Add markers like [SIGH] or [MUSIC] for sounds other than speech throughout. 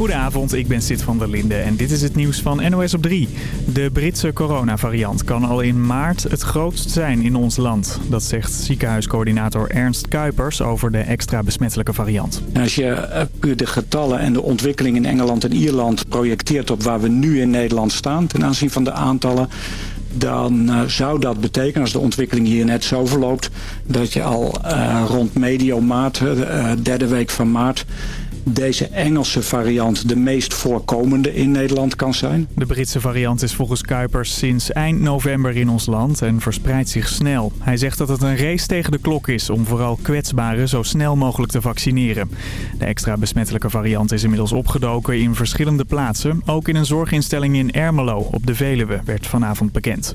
Goedenavond, ik ben Sid van der Linde en dit is het nieuws van NOS op 3. De Britse coronavariant kan al in maart het grootst zijn in ons land. Dat zegt ziekenhuiscoördinator Ernst Kuipers over de extra besmettelijke variant. Als je eh, de getallen en de ontwikkeling in Engeland en Ierland projecteert op waar we nu in Nederland staan ten aanzien van de aantallen dan uh, zou dat betekenen, als de ontwikkeling hier net zo verloopt, dat je al uh, rond medio maart, uh, derde week van maart, deze Engelse variant de meest voorkomende in Nederland kan zijn. De Britse variant is volgens Kuipers sinds eind november in ons land en verspreidt zich snel. Hij zegt dat het een race tegen de klok is om vooral kwetsbaren zo snel mogelijk te vaccineren. De extra besmettelijke variant is inmiddels opgedoken in verschillende plaatsen. Ook in een zorginstelling in Ermelo op de Veluwe werd vanavond bekend.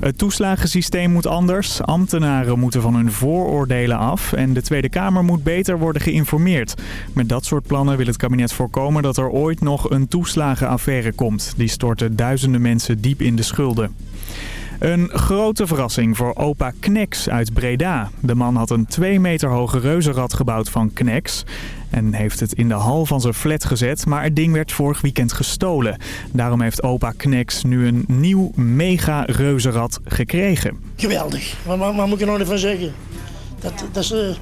Het toeslagensysteem moet anders. Ambtenaren moeten van hun vooroordelen af en de Tweede Kamer moet beter worden geïnformeerd. Met dat soort plannen wil het kabinet voorkomen dat er ooit nog een toeslagenaffaire komt. Die storten duizenden mensen diep in de schulden. Een grote verrassing voor opa Knex uit Breda. De man had een 2 meter hoge reuzenrad gebouwd van Knex en heeft het in de hal van zijn flat gezet, maar het ding werd vorig weekend gestolen. Daarom heeft opa Knex nu een nieuw mega reuzenrad gekregen. Geweldig, wat, wat, moet ik er nog even van zeggen? Dat, dat is uh,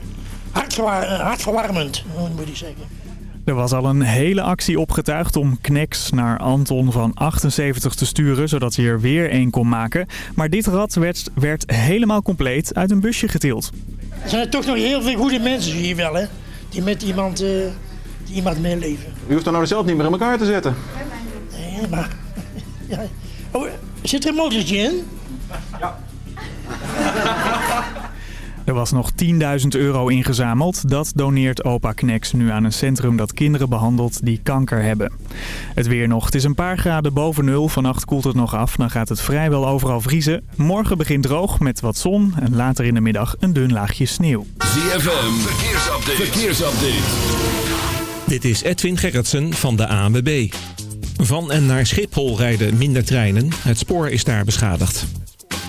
hartverwarmend, moet ik zeggen. Er was al een hele actie opgetuigd om Knex naar Anton van 78 te sturen, zodat hij er weer één kon maken. Maar dit rad werd, werd helemaal compleet uit een busje getild. Er zijn toch nog heel veel goede mensen hier wel, hè? Die met iemand, uh, die iemand meeleven. U hoeft dan nou zelf niet meer in elkaar te zetten. Nee, maar... [LAUGHS] Ja. Oh, zit er een motortje in? Ja. Er was nog 10.000 euro ingezameld. Dat doneert opa Knex nu aan een centrum dat kinderen behandelt die kanker hebben. Het weer nog. Het is een paar graden boven nul. Vannacht koelt het nog af. Dan gaat het vrijwel overal vriezen. Morgen begint droog met wat zon. En later in de middag een dun laagje sneeuw. ZFM. Verkeersupdate. Verkeersupdate. Dit is Edwin Gerritsen van de ANWB. Van en naar Schiphol rijden minder treinen. Het spoor is daar beschadigd.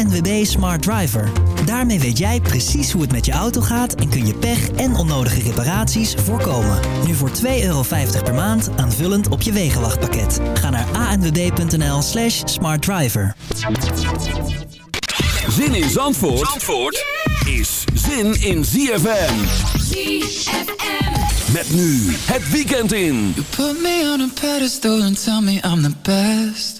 ANWB Smart Driver. Daarmee weet jij precies hoe het met je auto gaat en kun je pech en onnodige reparaties voorkomen. Nu voor 2,50 euro per maand aanvullend op je wegenwachtpakket. Ga naar anwb.nl slash smartdriver. Zin in Zandvoort, Zandvoort is zin in ZFM. ZFM. Met nu het weekend in. You put me on a pedestal and tell me I'm the best.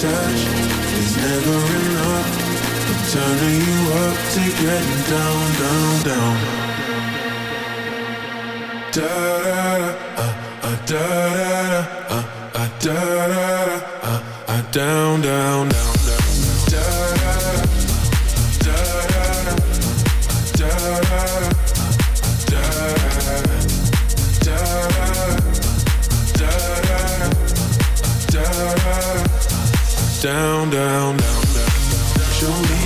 Touch is never enough. I'm turning you up to getting down, down, down. Da da da, uh, uh, da da da, uh, uh, da da da, uh, uh, down, down, down, Down, down, down, down. Show me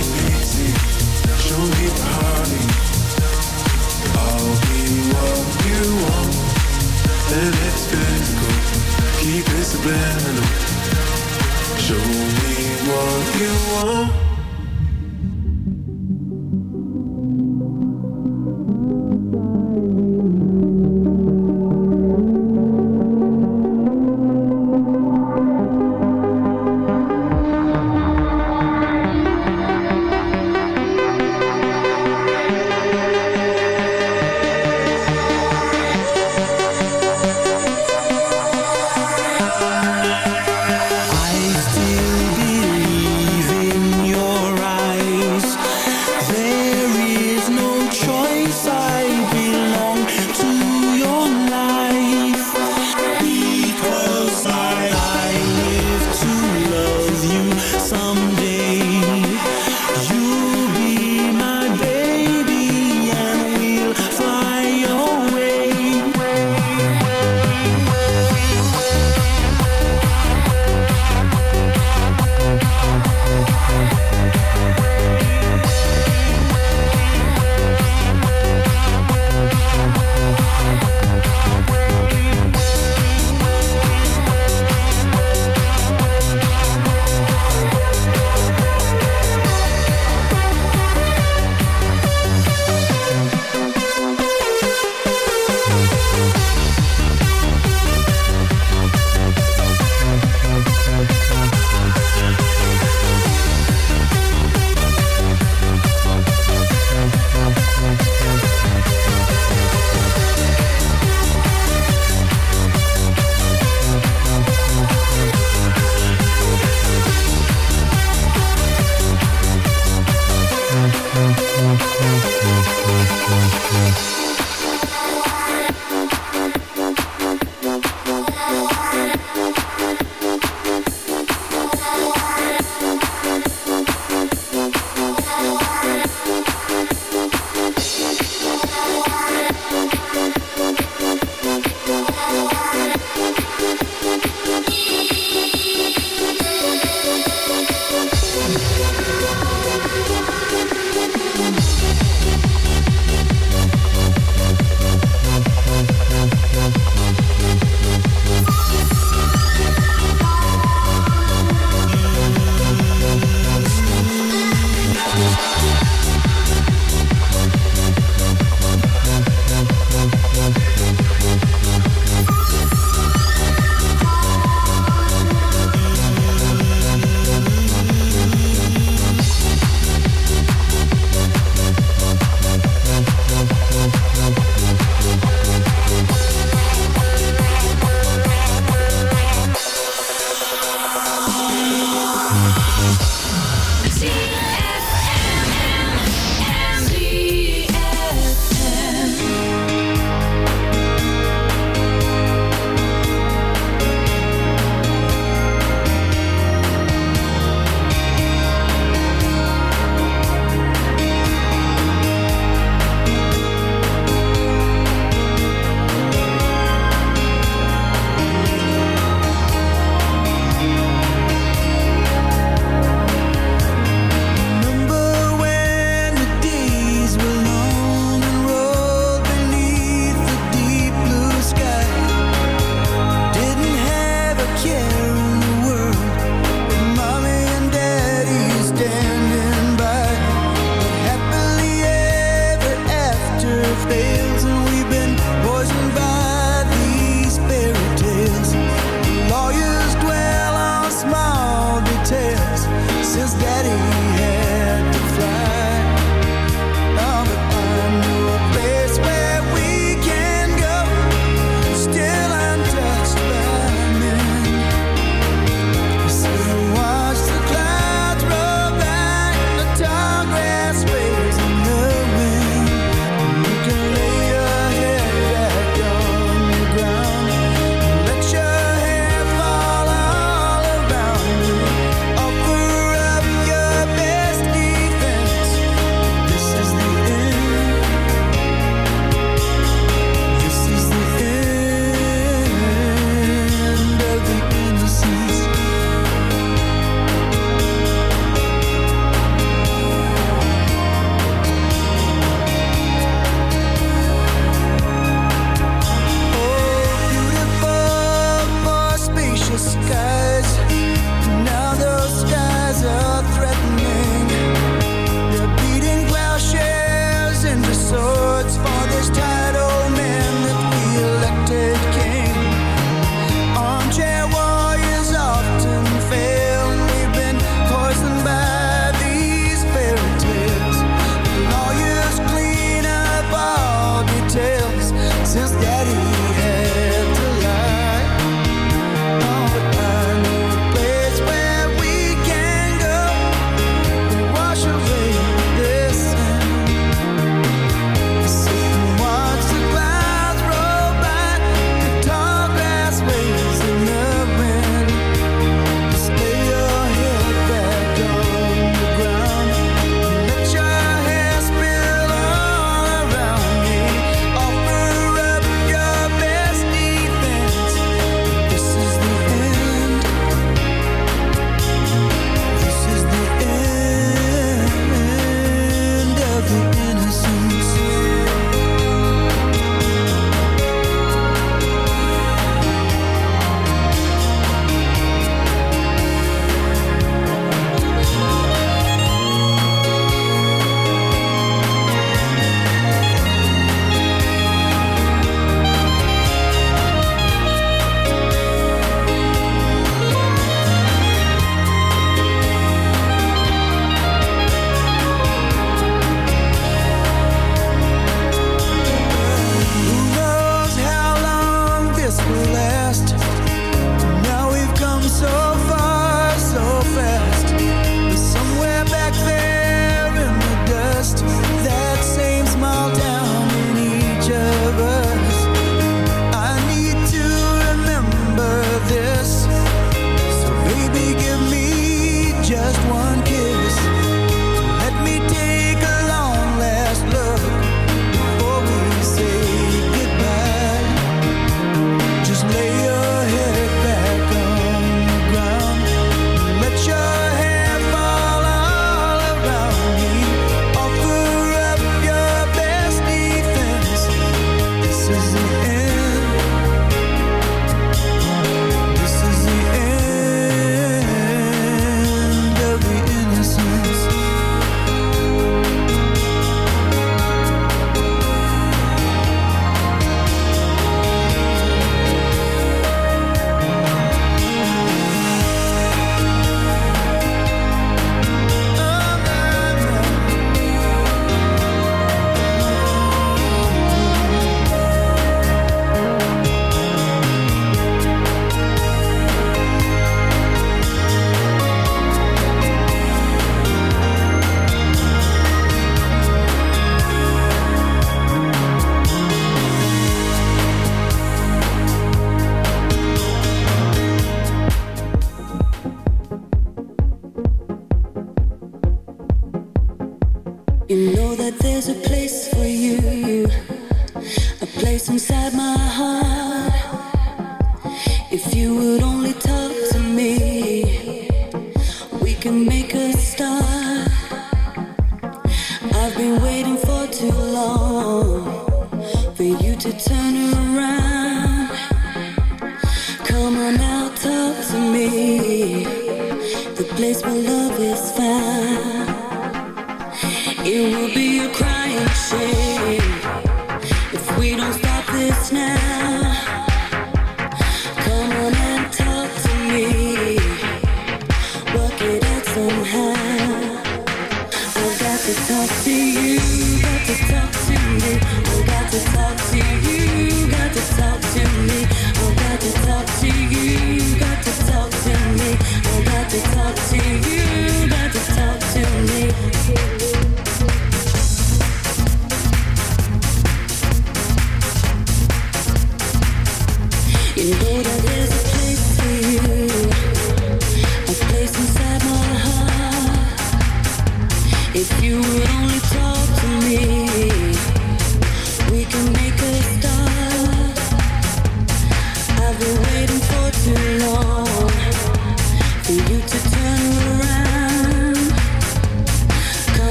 since daddy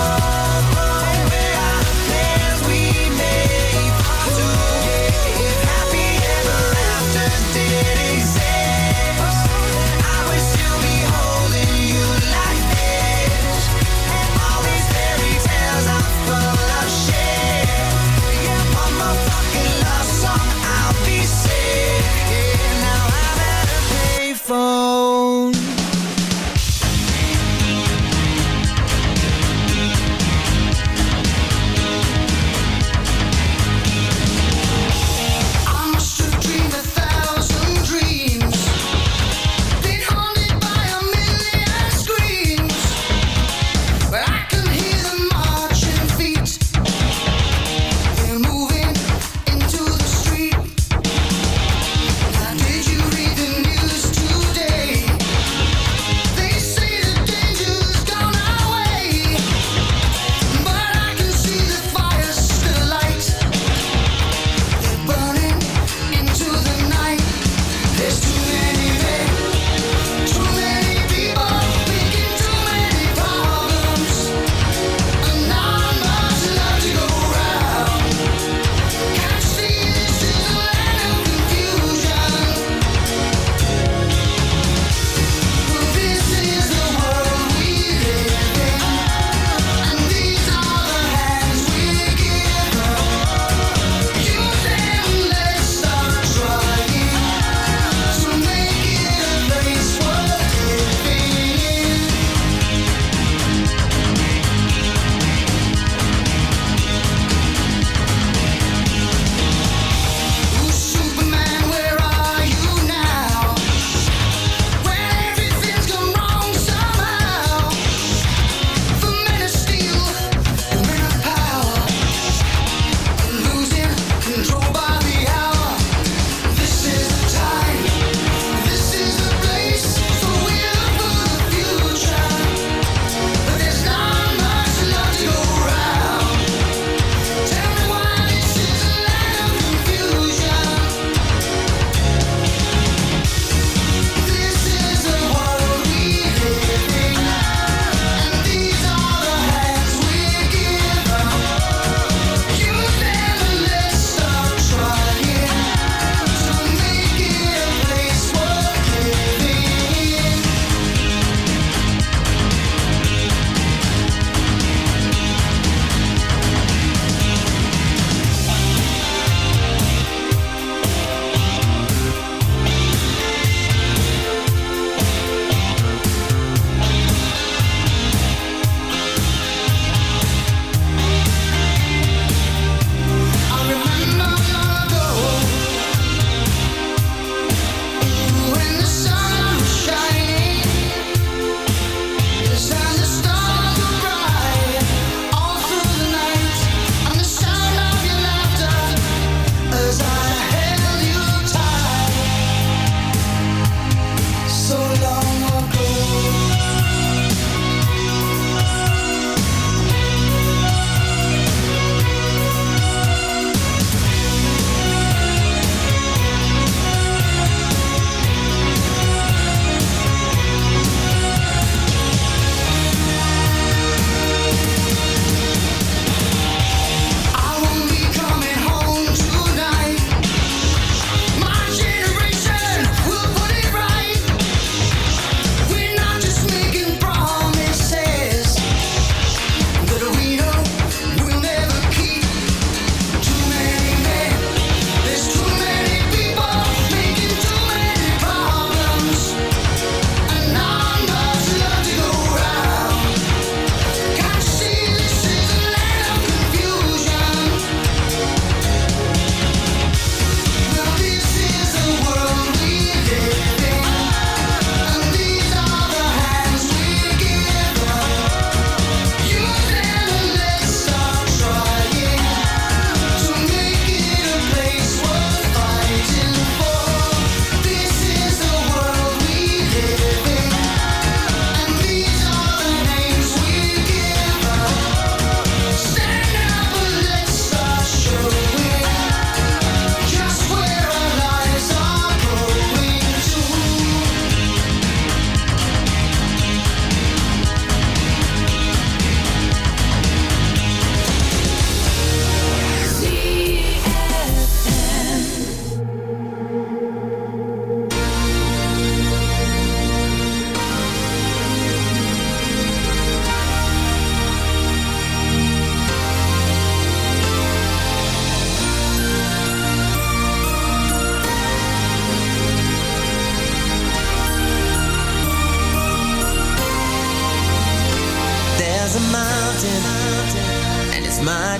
love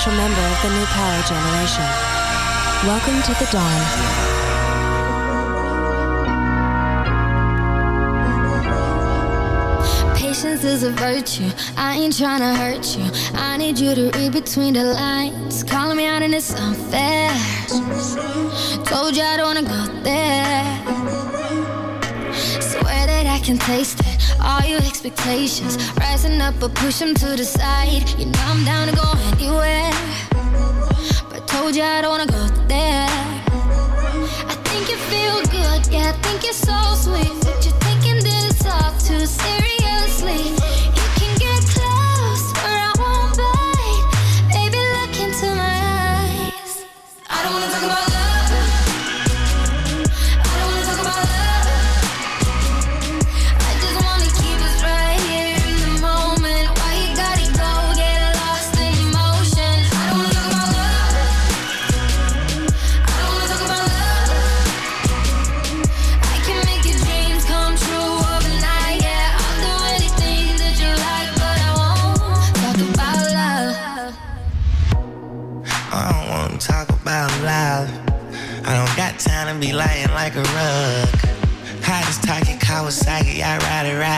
Official member of the new power generation. Welcome to the dawn. Patience is a virtue. I ain't trying to hurt you. I need you to read between the lines. Calling me out and it's unfair. Told you I don't wanna go there. Swear that I can taste it. Your expectations rising up, but push them to the side. You know I'm down to go anywhere. But told you I don't wanna go there. I think you feel good, yeah, I think you're so sweet. But you're taking this talk too seriously.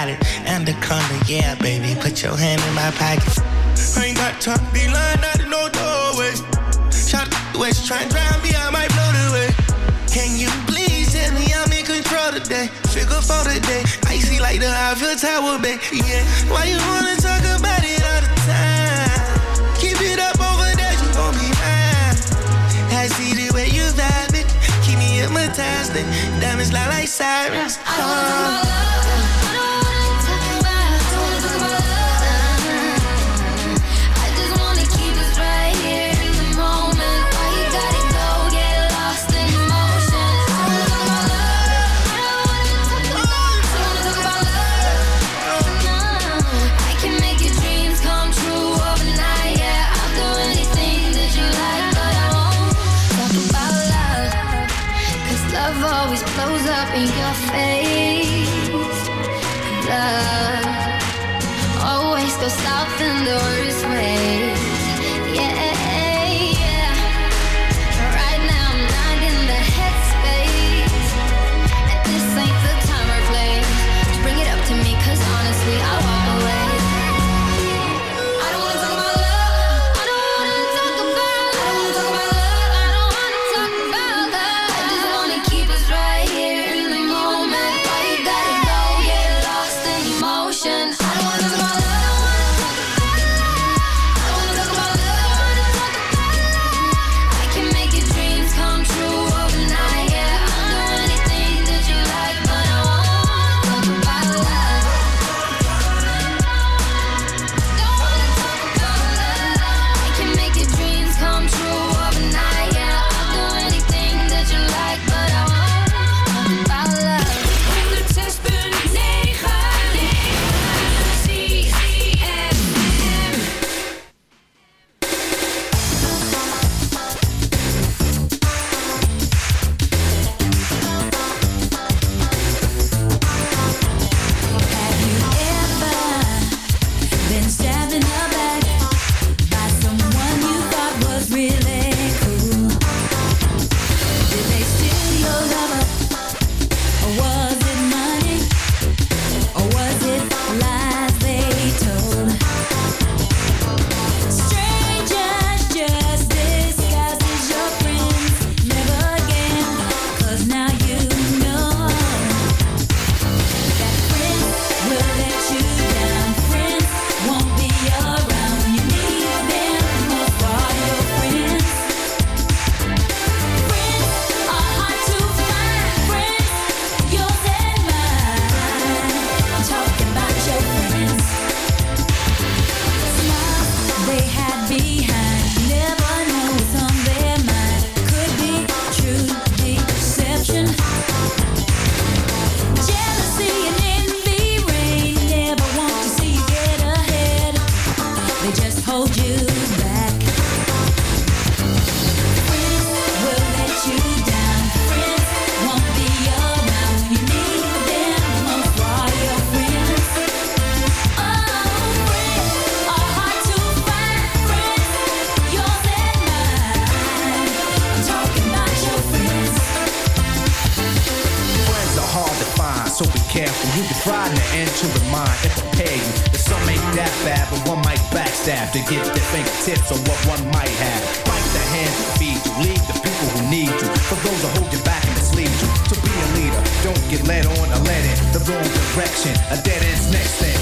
Ride it. Anaconda, yeah, baby, put your hand in my pocket. I ain't got time to be lying out in no doorway. Shot the west, try and drown me, I might blow the way. Can you please tell me I'm in control today? Figure for today, icy like the Eiffel Tower, babe. Yeah, why you wanna talk about it all the time? Keep it up over there, you gon' be mine. I see the way you vibe it, keep me hypnotized. Diamonds lie like sirens. Oh. Mind and prepare you. that some ain't that bad, but one might backstab to get their fingertips on what one might have. Bite the hand that feed you, leave the people who need you. For those who hold you back and mislead you. To be a leader, don't get led on or led in the wrong direction. A dead end's next thing.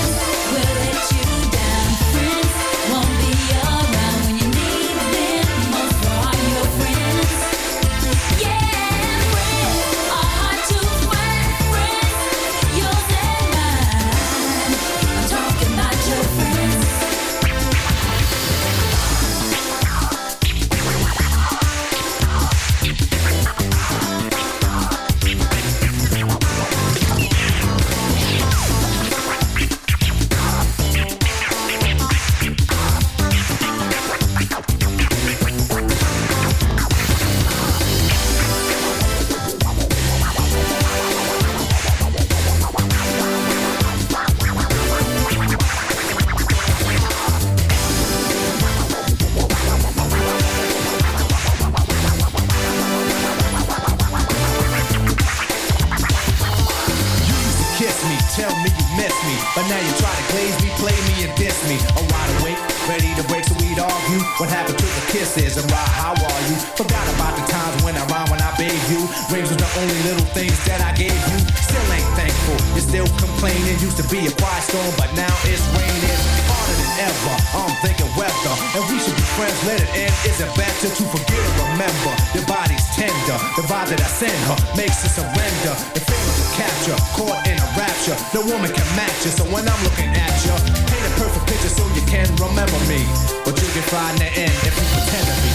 I'm thinking weather. And we should be friends, let it end. Is it better to forget or remember? Your body's tender, the vibe that I send her makes her surrender. The feelings of capture, caught in a rapture. No woman can match you, so when I'm looking at you, paint a perfect picture so you can remember me. But you can find the end if you pretend to be.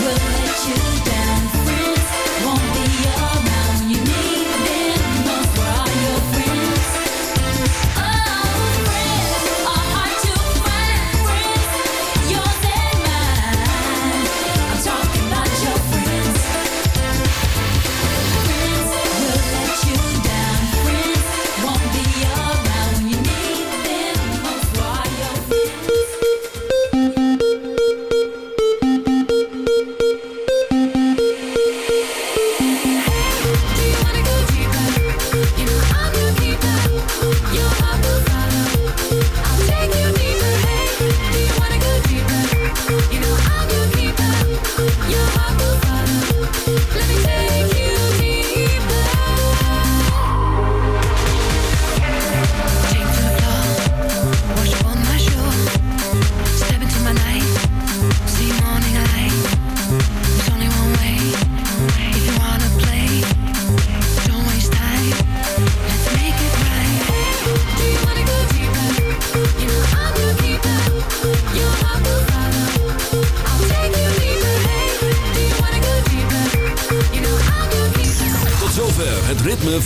We'll let you down,